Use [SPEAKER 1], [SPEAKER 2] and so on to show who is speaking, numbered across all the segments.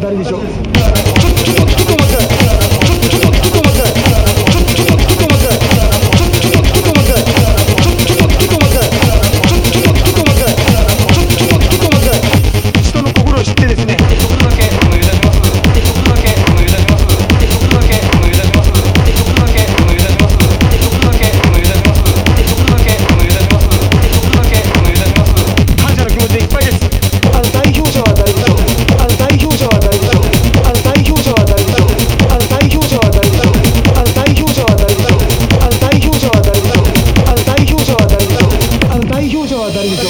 [SPEAKER 1] kadar geçiyor. 根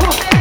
[SPEAKER 1] 室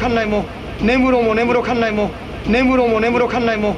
[SPEAKER 1] 管内も根室も根室管内も根室も根室管内も